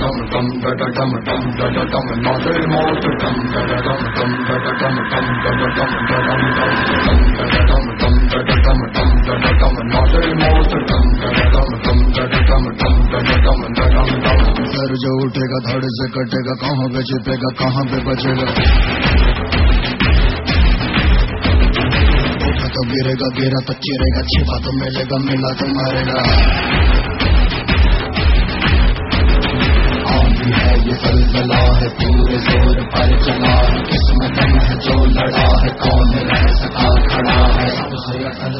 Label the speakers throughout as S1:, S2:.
S1: da da dum dum da da dum naughty naughty dum da da dum dum da da dum dum da da dum da dum dum da da dum dum da da dum dum da da dum naughty naughty dum da da dum dum da da dum dum da da dum da dum dum
S2: सर जो उठेगा धड़ से कटेगा कहाँ पे छिपेगा कहाँ पे बचेगा तो गिरेगा गिरा तो चिरेगा छिपा तो मिलेगा मिला तो मारेगा सबसे अकल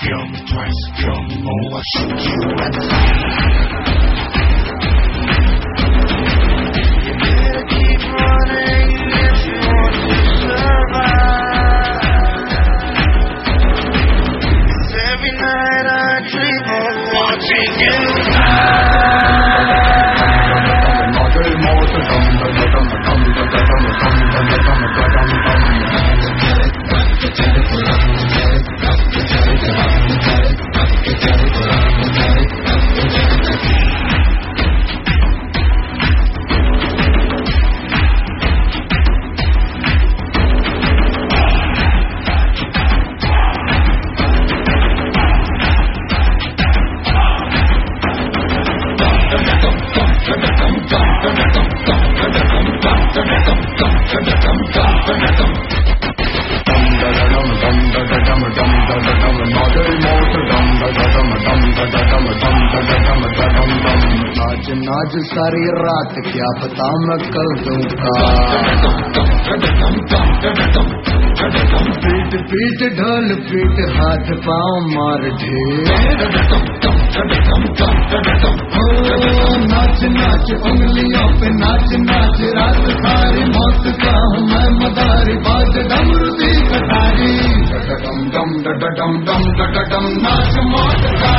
S3: feel me twice, kill me more, I'll shoot you at the You keep running if you want to every night I dream of watching you.
S1: naughty
S2: नाच नाच सारी रात, क्या पता मैं कल दूँगा पीट पीट, ढोल, पीट, हाथ, पाँव मार ढेर। ओ, नाच नाच उंगलियों पे नाच नाच रात सारी मौत का हूँ मैं मदारी बाज डमरू दी कटारी
S1: dum डम da डम da da मौत का